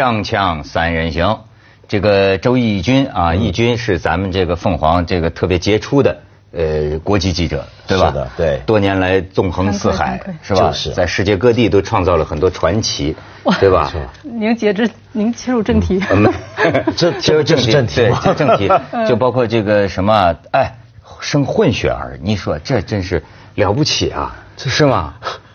锵锵三人行，这个周轶君啊，轶君是咱们这个凤凰这个特别杰出的呃国际记者，对吧？是的对多年来纵横四海是吧？就是在世界各地都创造了很多传奇，对吧？您截止，您切入正题。嗯，这这这是正题对正题 就包括这个什么，哎，生混血儿，你说这真是了不起啊，是吗？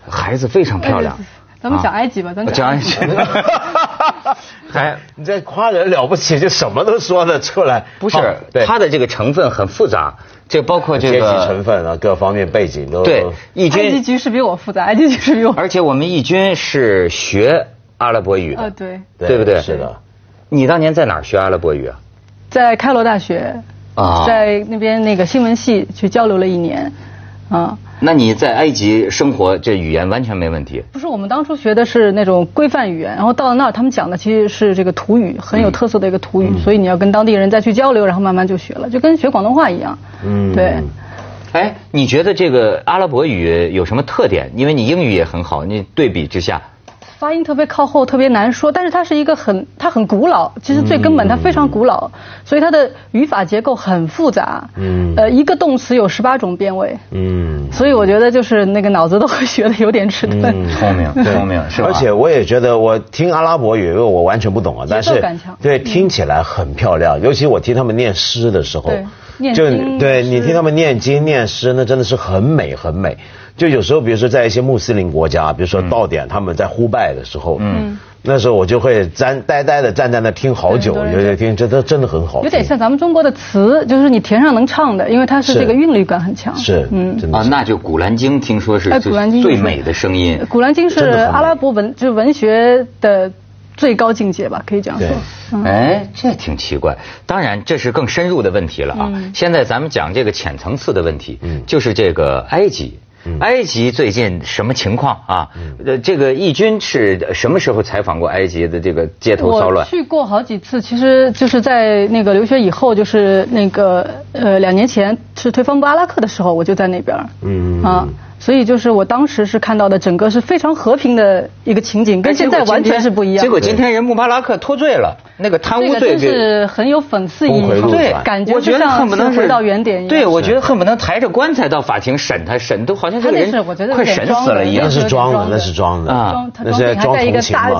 孩子非常漂亮。咱们讲埃及吧，咱讲埃及。还你这夸人了不起，就什么都说得出来。不是好对它的这个成分很复杂，这包括这个阶级成分啊，各方面背景都对义军，埃及局势比我复杂，埃及局势比我。而且我们义军是学阿拉伯语啊，的，对，对不对？是的。你当年在哪儿学阿拉伯语啊？在开罗大学，啊在那边那个新闻系去交流了一年，啊。那你在埃及生活，这语言完全没问题。不是，我们当初学的是那种规范语言，然后到了那儿，他们讲的其实是这个土语，很有特色的一个土语，所以你要跟当地人再去交流，然后慢慢就学了，就跟学广东话一样。嗯对。哎，你觉得这个阿拉伯语有什么特点？因为你英语也很好，你对比之下，发音特别靠后，特别难说，但是它是一个很，它很古老。其实最根本，它非常古老，所以它的语法结构很复杂。嗯呃，一个动词有十八种变位，嗯，所以我觉得就是那个脑子都会学的有点迟钝。聪明，聪明，是吧？而且我也觉得，我听阿拉伯语，因为我完全不懂啊，但是对听起来很漂亮，尤其我听他们念诗的时候对，念就对你听他们念经念诗，那真的是很美很美。就有时候，比如说在一些穆斯林国家，比如说到点他们在呼拜的时候，嗯，那时候我就会站呆呆的站在那听好久，有点听，这都真的很好，有点像咱们中国的词，就是你填上能唱的，因为它是是这个韵律感很强。是，嗯。啊，真的是。那就《古兰经》听说是哎，古兰经最美的声音。古兰经是阿拉伯文，就是文学的最高境界吧，可以这样说。嗯哎，这挺奇怪。当然，这是更深入的问题了啊。嗯现在咱们讲这个浅层次的问题，嗯就是这个埃及。埃及最近什么情况啊？呃，这个义军是什么时候采访过埃及的这个街头骚我乱？去过好几次，其实就是在那个留学以后，就是那个呃两年前是推翻布阿拉克的时候，我就在那边儿嗯啊，所以就是我当时是看到的整个是非常和平的一个情景，跟哎现在完全是不一样。结果今天人穆巴拉克脱罪了，那个贪污这个真罪给是很有讽刺意义对，感觉我觉得像恨不能回到原点一样。对，我觉得恨不能抬着棺材到法庭审他，审都好像这个人他那是我觉得有快审点装的死了一样那。是装的，有点装的那是装的啊那是装同情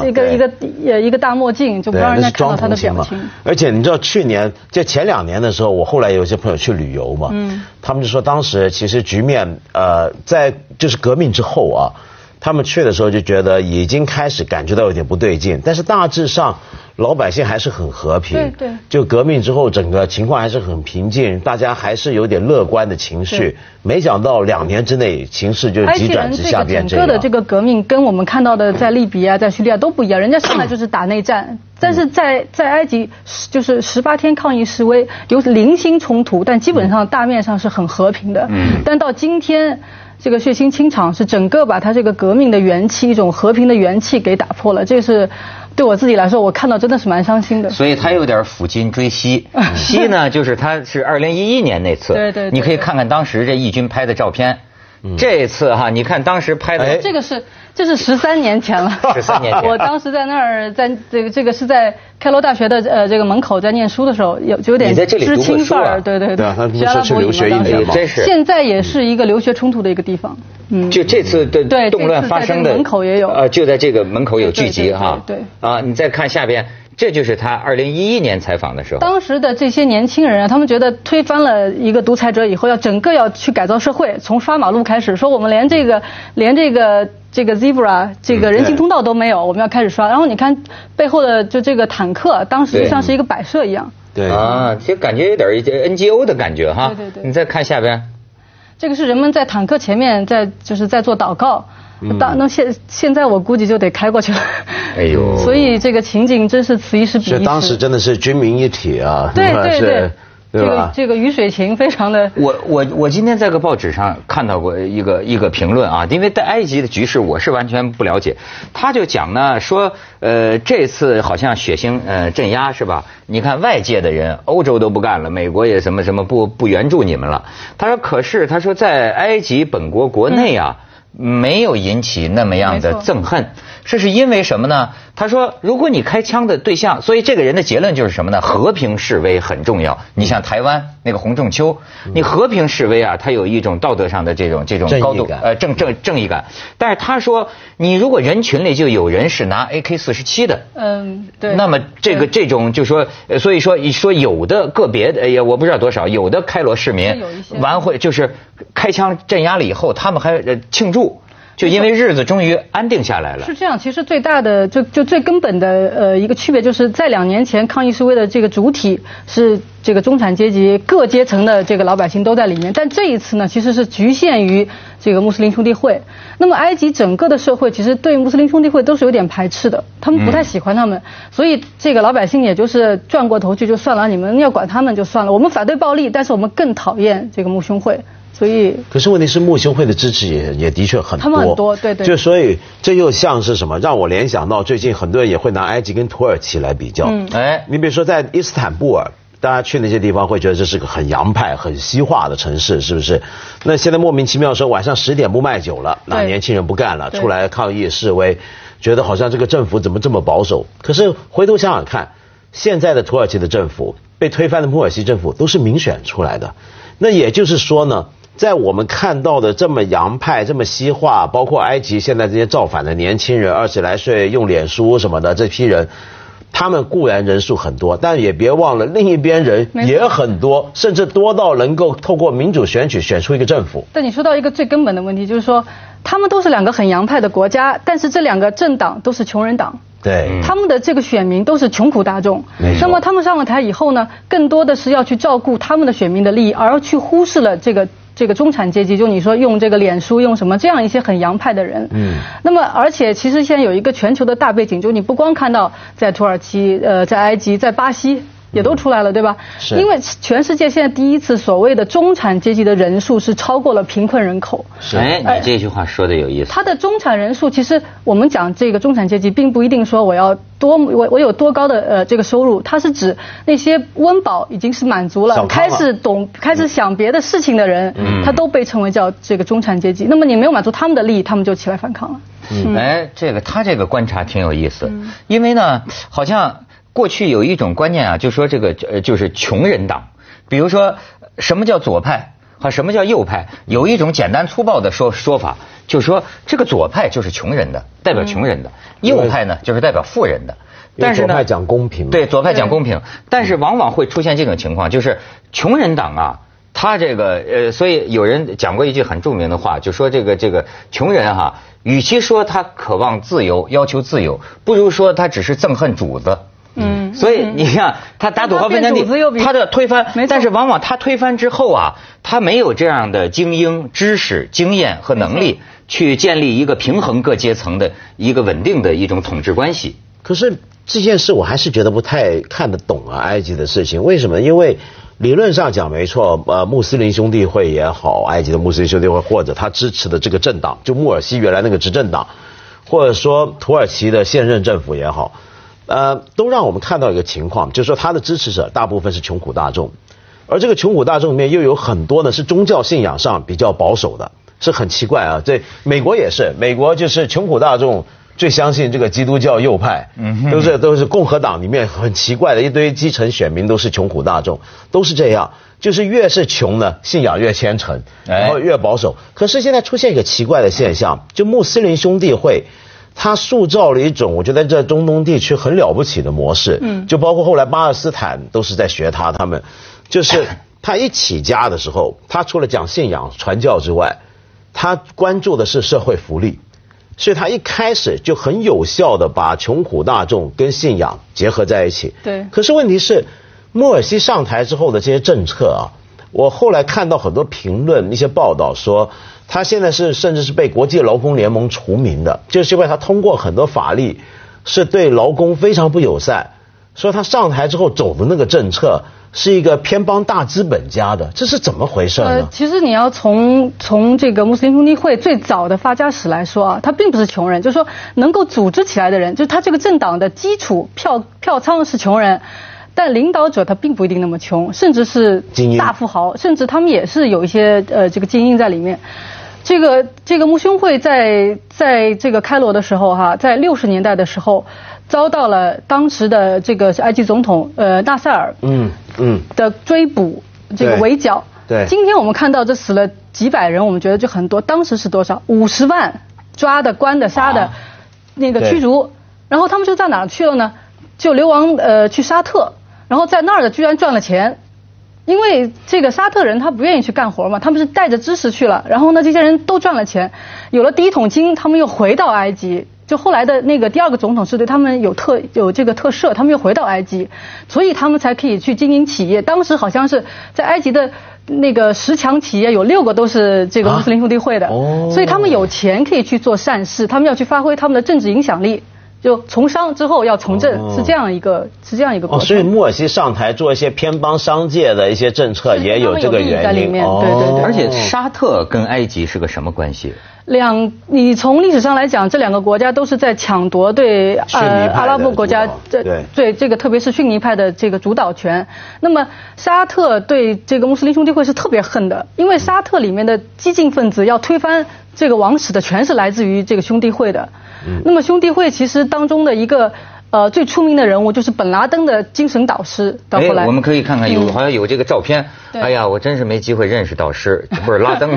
一个一个呃一个大墨镜，就不，让人家看到他的同情嘛表情。。而且你知道，去年就前两年的时候，我后来有一些朋友去旅游嘛，嗯他们就说当时其实局面呃，在就是革命之后啊，他们去的时候就觉得已经开始感觉到有点不对劲，但是大致上老百姓还是很和平。对对就革命之后，整个情况还是很平静，大家还是有点乐观的情绪。没想到两年之内情势就急转直下变这样。整个的这个革命跟我们看到的在利比亚、在叙利亚都不一样，人家上来就是打内战，但是在在埃及就是十八天抗议示威，有零星冲突，但基本上大面上是很和平的。嗯但到今天。这个血腥清场是整个把他这个革命的元气，一种和平的元气给打破了，这是对我自己来说，我看到真的是蛮伤心的。所以他有点抚今追昔，昔呢就是他是二零一一年那次，对对对你可以看看当时这义军拍的照片，这次哈，你看当时拍的哎这个是这是十三年前了，十三年前。我当时在那儿，在这个这个是在开罗大学的呃这个门口在念书的时候，有就有点知青范儿，对对对。啊他们学阿拉伯语说去留学嘛当时。一年嘛。现在也是一个留学冲突的一个地方，嗯，就这次的对动乱发生的门口也有。呃，就在这个门口有聚集对对对哈，对。啊，你再看下边，这就是他二零一一年采访的时候，当时的这些年轻人啊，他们觉得推翻了一个独裁者以后，要整个要去改造社会，从刷马路开始，说我们连这个连这个这个 zebra 这个人行通道都没有，我们要开始刷。然后你看背后的就这个坦克，当时就像是一个摆设一样。对啊，就感觉有点一些 NGO 的感觉哈，对对对你再看下边，这个是人们在坦克前面在就是在做祷告。当那现现在我估计就得开过去了。哎呦所以这个情景真是此一时彼一时。是当时真的是军民一体啊，对 是吧是这个？这个雨水情非常的。我我我今天在个报纸上看到过一个一个评论啊，因为在埃及的局势我是完全不了解，他就讲呢说，呃，这次好像血腥呃镇压是吧？你看外界的人，欧洲都不干了，美国也什么什么不不援助你们了。他说，可是他说在埃及本国国内啊。没有引起那么样的憎恨，这是因为什么呢？他说，如果你开枪的对象，所以这个人的结论就是什么呢？和平示威很重要。你像台湾那个洪仲秋，你和平示威啊，他有一种道德上的这种这种高度呃正正正义感。但是他说，你如果人群里就有人是拿 AK 四十七的，嗯，对，那么这个这种就说，所以说说有的个别的，也我不知道多少，有的开罗市民完会就是开枪镇压了以后，他们还庆祝。就因为日子终于安定下来了。是这样，其实最大的就就最根本的呃一个区别，就是在两年前抗议示威的这个主体是这个中产阶级各阶层的这个老百姓都在里面，但这一次呢，其实是局限于这个穆斯林兄弟会。那么埃及整个的社会其实对穆斯林兄弟会都是有点排斥的，他们不太喜欢他们，所以这个老百姓也就是转过头去就算了，你们要管他们就算了，我们反对暴力，但是我们更讨厌这个穆兄会。所以，可是问题是穆兄会的支持也也的确很多，他们很多，对对。就所以这又像是什么？让我联想到最近很多人也会拿埃及跟土耳其来比较。嗯，哎，你比如说在伊斯坦布尔，大家去那些地方会觉得这是个很洋派、很西化的城市，是不是？那现在莫名其妙说晚上十点不卖酒了，那年轻人不干了，出来抗议示威，觉得好像这个政府怎么这么保守？可是回头想想看，现在的土耳其的政府被推翻的穆尔西政府都是民选出来的，那也就是说呢？在我们看到的这么洋派、这么西化，包括埃及现在这些造反的年轻人，二十来岁用脸书什么的这批人，他们固然人数很多，但也别忘了另一边人也很多，甚至多到能够透过民主选举选出一个政府。但你说到一个最根本的问题，就是说他们都是两个很洋派的国家，但是这两个政党都是穷人党，对，他们的这个选民都是穷苦大众。那么他们上了台以后呢，更多的是要去照顾他们的选民的利益，而去忽视了这个。这个中产阶级，就你说用这个脸书用什么这样一些很洋派的人，嗯，那么而且其实现在有一个全球的大背景，就你不光看到在土耳其，呃，在埃及，在巴西。也都出来了，对吧？是。因为全世界现在第一次所谓的中产阶级的人数是超过了贫困人口。是。哎，你这句话说的有意思。他的中产人数，其实我们讲这个中产阶级，并不一定说我要多我我有多高的呃这个收入，它是指那些温饱已经是满足了，开始懂开始想别的事情的人，他都被称为叫这个中产阶级。那么你没有满足他们的利益，他们就起来反抗了。嗯。哎，这个他这个观察挺有意思，因为呢，好像。过去有一种观念啊，就说这个呃就是穷人党，比如说什么叫左派和什么叫右派，有一种简单粗暴的说说法，就是说这个左派就是穷人的，代表穷人的；右派呢就是代表富人的。但是呢，左派讲公平。对，左派讲公平，但是往往会出现这种情况，就是穷人党啊，他这个呃，所以有人讲过一句很著名的话，就说这个这个穷人哈，与其说他渴望自由、要求自由，不如说他只是憎恨主子。嗯，所以你看，他打土豪分田地，他的推翻，但是往往他推翻之后啊，他没有这样的精英、知识、经验和能力去建立一个平衡各阶层的一个稳定的一种统治关系。可是这件事我还是觉得不太看得懂啊，埃及的事情为什么？因为理论上讲没错，呃，穆斯林兄弟会也好，埃及的穆斯林兄弟会或者他支持的这个政党，就穆尔西原来那个执政党，或者说土耳其的现任政府也好。呃，都让我们看到一个情况，就是说他的支持者大部分是穷苦大众，而这个穷苦大众里面又有很多呢是宗教信仰上比较保守的，是很奇怪啊。这美国也是，美国就是穷苦大众最相信这个基督教右派，嗯都是都是共和党里面很奇怪的一堆基层选民都是穷苦大众，都是这样，就是越是穷呢，信仰越虔诚，然后越保守。可是现在出现一个奇怪的现象，就穆斯林兄弟会。他塑造了一种我觉得在中东地区很了不起的模式，嗯，就包括后来巴勒斯坦都是在学他，他们就是 他一起家的时候，他除了讲信仰传教之外，他关注的是社会福利，所以他一开始就很有效的把穷苦大众跟信仰结合在一起。对。可是问题是，莫尔西上台之后的这些政策啊，我后来看到很多评论一些报道说。他现在是甚至是被国际劳工联盟除名的，就是因为他通过很多法律是对劳工非常不友善，说他上台之后走的那个政策是一个偏帮大资本家的，这是怎么回事呢？呃，其实你要从从这个穆斯林兄弟会最早的发家史来说啊，他并不是穷人，就是说能够组织起来的人，就是他这个政党的基础票票仓是穷人。但领导者他并不一定那么穷，甚至是大富豪，甚至他们也是有一些呃这个精英在里面。这个这个穆兄会在在这个开罗的时候哈，在六十年代的时候，遭到了当时的这个埃及总统呃纳赛尔嗯嗯，的追捕，这个围剿。对今天我们看到这死了几百人，我们觉得就很多。当时是多少？五十万抓的、关的、杀的啊，那个驱逐，然后他们就到哪儿去了呢？就流亡呃去沙特，然后在那儿的居然赚了钱。因为这个沙特人他不愿意去干活嘛，他们是带着知识去了，然后呢，这些人都赚了钱，有了第一桶金，他们又回到埃及。就后来的那个第二个总统是对他们有特有这个特赦，他们又回到埃及，所以他们才可以去经营企业。当时好像是在埃及的那个十强企业有六个都是这个穆斯林兄弟会的，啊哦所以他们有钱可以去做善事，他们要去发挥他们的政治影响力。就从商之后要从政，哦。是这样一个是这样一个过哦，所以穆尔西上台做一些偏帮商界的一些政策，也有这个原因。里面。哦对对。对而且沙特跟埃及是个什么关系？两，你从历史上来讲，这两个国家都是在抢夺对逊尼派的阿拉伯国家这对对这个特别是逊尼派的这个主导权。那么沙特对这个穆斯林兄弟会是特别恨的，因为沙特里面的激进分子要推翻这个王室的，全是来自于这个兄弟会的。嗯那么兄弟会其实当中的一个。呃，最出名的人物就是本拉登的精神导师，到后来、哎我们可以看看有嗯好像有这个照片。哎呀，我真是没机会认识导师，不是拉登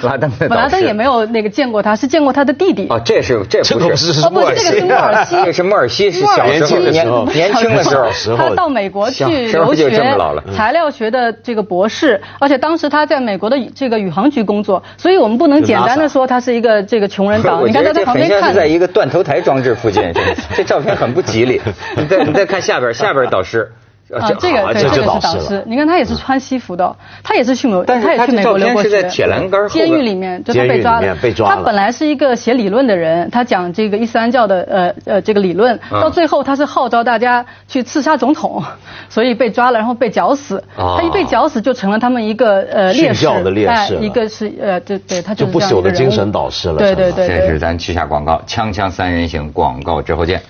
拉登的导师。本拉登也没有那个见过他，是见过他的弟弟。哦，这是这这个不不是是 穆尔哦不这个是西。穆尔西。这是穆尔西是小时候年轻的时候。年年轻的时候。时候他到美国去小时候留就这么学老了，材料学的这个博士，而且当时他在美国的这个宇航局工作，所以我们不能简单的说他是一个这个穷人党。我你看他在觉得这很旁边看像是在一个断头台装置附近，这这照片很不吉利。你再你再看下边，下边导师。啊，这个这就对这个是导师你看他也是穿西服的，他也是去美，但是他这也去美国照片是留过学。在铁栏杆监狱里面，就他监狱里被抓了，面被抓了他本来是一个写理论的人，他讲这个伊斯兰教的呃呃这个理论，嗯到最后他是号召大家去刺杀总统，所以被抓了，然后被绞死。哦他一被绞死就成了他们一个呃烈士，的烈士一个是呃对对，他就不朽的精神导师了对成了对对对。这是咱去下广告，锵锵三人行广告之后见。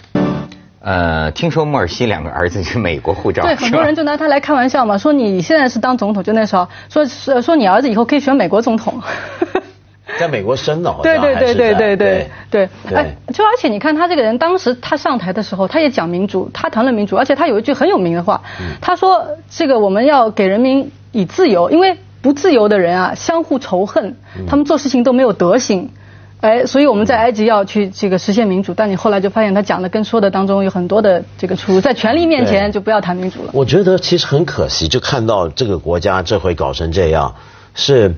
呃，听说穆尔西两个儿子是美国护照，对，很多人就拿他来开玩笑嘛，说你现在是当总统，就那时候说说说你儿子以后可以选美国总统。在美国生的，好对对对对对对，对哎，就而且你看他这个人，当时他上台的时候，他也讲民主，他谈论民主，而且他有一句很有名的话，他说这个我们要给人民以自由，因为不自由的人啊相互仇恨，他们做事情都没有德行。哎，所以我们在埃及要去这个实现民主，但你后来就发现他讲的跟说的当中有很多的这个出入，在权力面前就不要谈民主了。我觉得其实很可惜，就看到这个国家这回搞成这样，是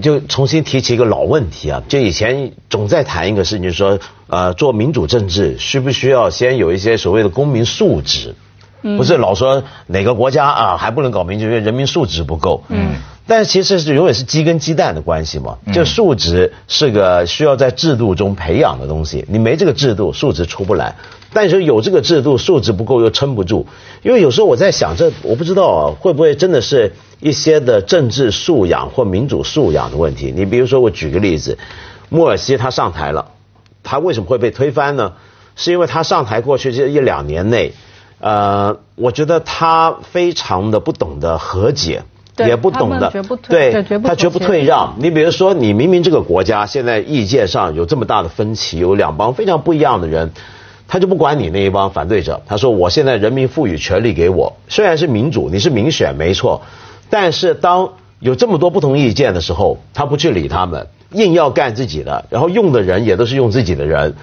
就重新提起一个老问题啊。就以前总在谈一个事情，就是说呃，做民主政治需不需要先有一些所谓的公民素质？不是老说哪个国家啊还不能搞民主，因为人民素质不够。嗯。但是其实是永远是鸡跟鸡蛋的关系嘛，就数值是个需要在制度中培养的东西，你没这个制度，数值出不来。但是有这个制度，数值不够又撑不住。因为有时候我在想，这我不知道啊，会不会真的是一些的政治素养或民主素养的问题？你比如说，我举个例子，穆尔西他上台了，他为什么会被推翻呢？是因为他上台过去这一两年内，呃，我觉得他非常的不懂得和解。对也不懂的他绝不，退对绝不他绝不退让。你比如说，你明明这个国家现在意见上有这么大的分歧，有两帮非常不一样的人，他就不管你那一帮反对者。他说：“我现在人民赋予权利给我，虽然是民主，你是民选没错，但是当有这么多不同意见的时候，他不去理他们，硬要干自己的，然后用的人也都是用自己的人。”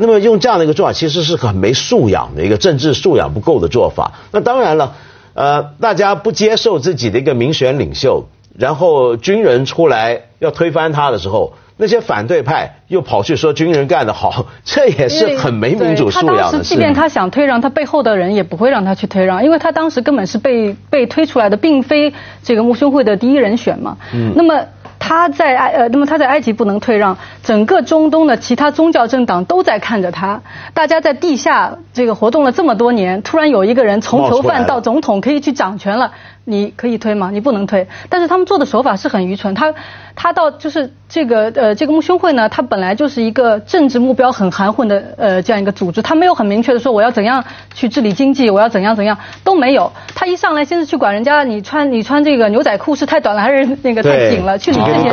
那么用这样的一个做法，其实是很没素养的一个政治素养不够的做法。那当然了。呃，大家不接受自己的一个民选领袖，然后军人出来要推翻他的时候，那些反对派又跑去说军人干得好，这也是很没民主素养的事他当时，即便。他想退让，他背后的人也不会让他去退让，因为他当时根本是被被推出来的，并非这个穆兄会的第一人选嘛。嗯，那么。他在埃呃，那么他在埃及不能退让，整个中东的其他宗教政党都在看着他。大家在地下这个活动了这么多年，突然有一个人从囚犯到总统可以去掌权了，你可以推吗？你不能推。但是他们做的手法是很愚蠢，他他到就是这个呃这个穆兄会呢，他本来就是一个政治目标很含混的呃这样一个组织，他没有很明确的说我要怎样去治理经济，我要怎样怎样都没有。他一上来先是去管人家你穿你穿这个牛仔裤是太短了还是那个太紧了，去理这些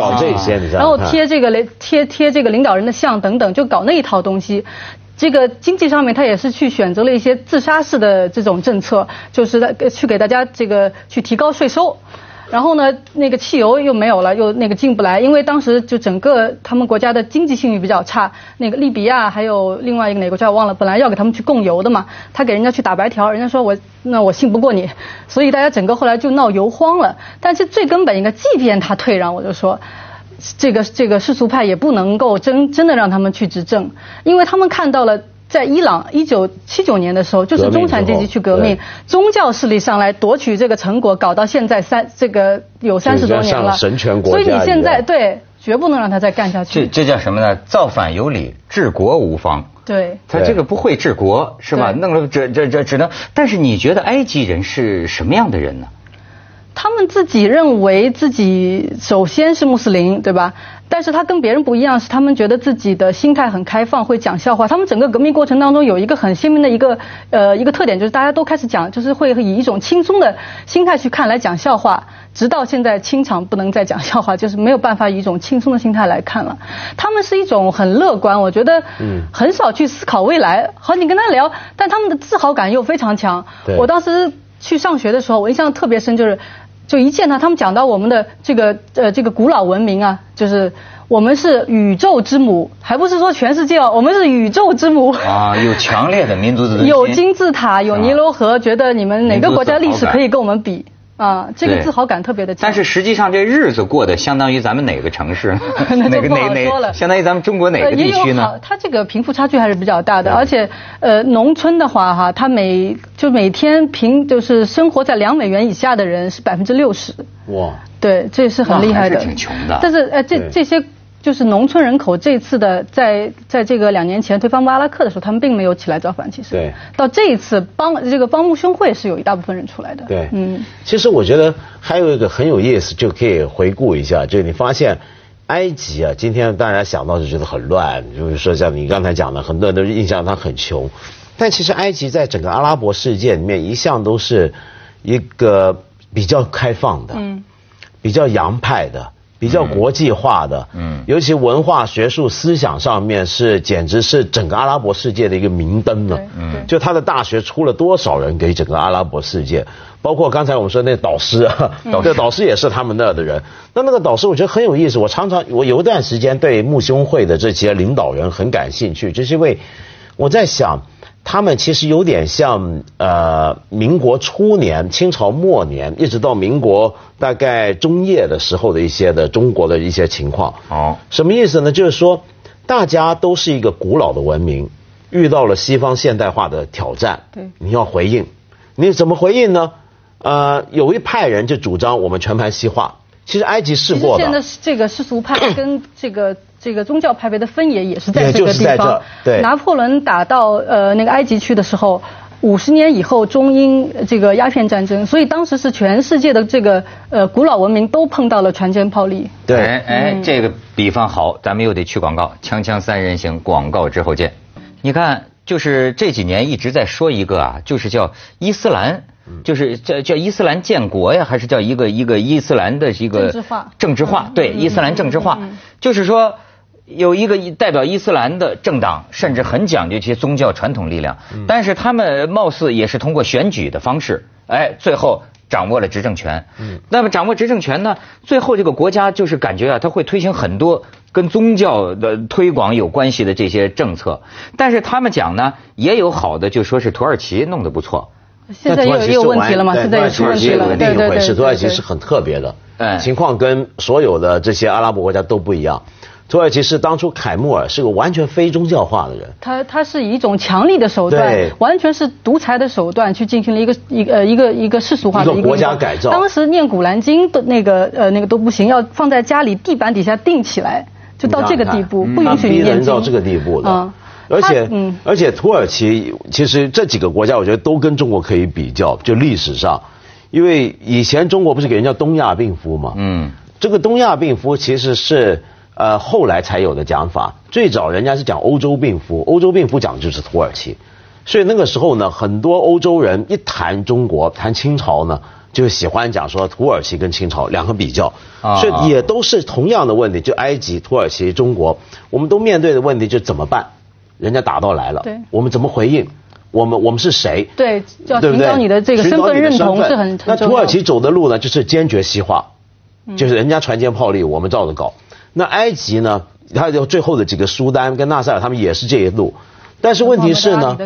然后贴这个贴贴这个领导人的像等等，就搞那一套东西。这个经济上面，他也是去选择了一些自杀式的这种政策，就是在去给大家这个去提高税收。然后呢，那个汽油又没有了，又那个进不来，因为当时就整个他们国家的经济信誉比较差。那个利比亚还有另外一个哪个国家我忘了，本来要给他们去供油的嘛，他给人家去打白条，人家说我那我信不过你，所以大家整个后来就闹油荒了。但是最根本一个，即便他退让，我就说。这个这个世俗派也不能够真真的让他们去执政，因为他们看到了在伊朗一九七九年的时候，就是中产阶级去革命，宗教势力上来夺取这个成果，搞到现在三这个有三十多年了，神权国所以你现在对绝不能让他再干下去。这这叫什么呢？造反有理，治国无方。对，他这个不会治国是吧？弄了这这这只能。但是你觉得埃及人是什么样的人呢？他们自己认为自己首先是穆斯林，对吧？但是他跟别人不一样，是他们觉得自己的心态很开放，会讲笑话。他们整个革命过程当中有一个很鲜明的一个呃一个特点，就是大家都开始讲，就是会以一种轻松的心态去看来讲笑话。直到现在清场不能再讲笑话，就是没有办法以一种轻松的心态来看了。他们是一种很乐观，我觉得很少去思考未来。好，你跟他聊，但他们的自豪感又非常强。我当时去上学的时候，我印象特别深，就是。就一见他，他们讲到我们的这个呃这个古老文明啊，就是我们是宇宙之母，还不是说全世界哦，我们是宇宙之母。啊，有强烈的民族自信。有金字塔，有尼罗河，觉得你们哪个国家历史可以跟我们比？啊，这个自豪感特别的强。但是实际上这日子过得相当于咱们哪个城市？哪个哪哪？相当于咱们中国哪个地区呢？它这个贫富差距还是比较大的，而且呃，农村的话哈，它每就每天平就是生活在两美元以下的人是百分之六十。哇，对，这是很厉害的。挺穷的。但是呃，这这些。就是农村人口这次的在在这个两年前推翻巴拉克的时候，他们并没有起来造反。其实，对，到这一次帮这个帮穆兄会是有一大部分人出来的。对，嗯，其实我觉得还有一个很有意思，就可以回顾一下，就是你发现埃及啊，今天大家想到就觉得很乱，就是说像你刚才讲的，很多人都印象它很穷，但其实埃及在整个阿拉伯世界里面一向都是一个比较开放的，嗯，比较洋派的。比较国际化的，嗯，尤其文化、学术、思想上面是简直是整个阿拉伯世界的一个明灯了。嗯，就他的大学出了多少人给整个阿拉伯世界，包括刚才我们说那导师啊，对，导师也是他们那儿的人。那那个导师我觉得很有意思，我常常我有一段时间对穆兄会的这些领导人很感兴趣，就是因为我在想。他们其实有点像呃，民国初年、清朝末年，一直到民国大概中叶的时候的一些的中国的一些情况。哦，什么意思呢？就是说，大家都是一个古老的文明，遇到了西方现代化的挑战，对，你要回应，你怎么回应呢？呃，有一派人就主张我们全盘西化。其实埃及试过的。现在这个世俗派跟 这个。这个宗教派别的分野也是在这个地方。对，拿破仑打到呃那个埃及去的时候，五十年以后中英这个鸦片战争，所以当时是全世界的这个呃古老文明都碰到了船坚炮利。对，哎，这个比方好，咱们又得去广告，锵锵三人行，广告之后见。你看，就是这几年一直在说一个啊，就是叫伊斯兰。就是叫叫伊斯兰建国呀，还是叫一个一个伊斯兰的一个政治化？政治化，对，伊斯兰政治化，就是说有一个代表伊斯兰的政党，甚至很讲究一些宗教传统力量，但是他们貌似也是通过选举的方式，哎，最后掌握了执政权。嗯，那么掌握执政权呢，最后这个国家就是感觉啊，他会推行很多跟宗教的推广有关系的这些政策，但是他们讲呢，也有好的，就说是土耳其弄得不错。现在又有问题了吗？现在有问题了。另一回事，土耳其是很特别的，情况跟所有的这些阿拉伯国家都不一样。土耳其是当初凯穆尔是个完全非宗教化的人，他他是以一种强力的手段，完全是独裁的手段去进行了一个一个一个一个世俗化的一个国家改造。当时念古兰经的那个呃那个都不行，要放在家里地板底下钉起来，就到这个地步，不允许念经。到这个地步的。而且，而且土耳其其实这几个国家，我觉得都跟中国可以比较。就历史上，因为以前中国不是给人家东亚病夫嘛？嗯，这个东亚病夫其实是呃后来才有的讲法。最早人家是讲欧洲病夫，欧洲病夫讲的就是土耳其。所以那个时候呢，很多欧洲人一谈中国、谈清朝呢，就喜欢讲说土耳其跟清朝两个比较。所以也都是同样的问题，就埃及、土耳其、中国，我们都面对的问题就怎么办？人家打到来了，对我们怎么回应？我们我们是谁？对，要对不对？寻找你的这个身份认同是很那土耳其走的路呢，就是坚决西化，就是人家船坚炮利，我们照着搞。那埃及呢，它就最后的几个苏丹跟纳赛尔，他们也是这一路。但是问题是呢，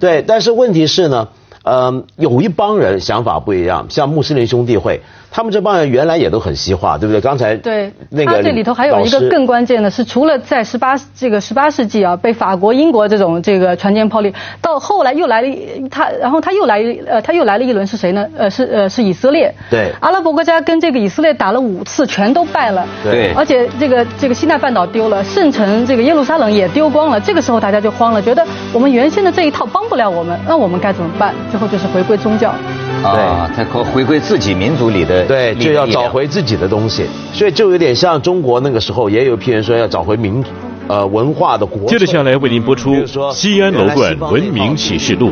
对，但是问题是呢，呃，有一帮人想法不一样，像穆斯林兄弟会。他们这帮人原来也都很西化，对不对？刚才对那个他这里头还有一个更关键的是，除了在十八这个十八世纪啊，被法国、英国这种这个船坚炮利，到后来又来了他，然后他又来呃他又来了一轮是谁呢？呃是呃是以色列。对。阿拉伯国家跟这个以色列打了五次，全都败了。对。而且这个这个西奈半岛丢了，圣城这个耶路撒冷也丢光了。这个时候大家就慌了，觉得我们原先的这一套帮不了我们，那我们该怎么办？最后就是回归宗教。啊，他可回归自己民族里的对，就要找回自己的东西，所以就有点像中国那个时候也有一批人说要找回民呃文化的国。接着下来为您播出《西安楼冠文明启示录》。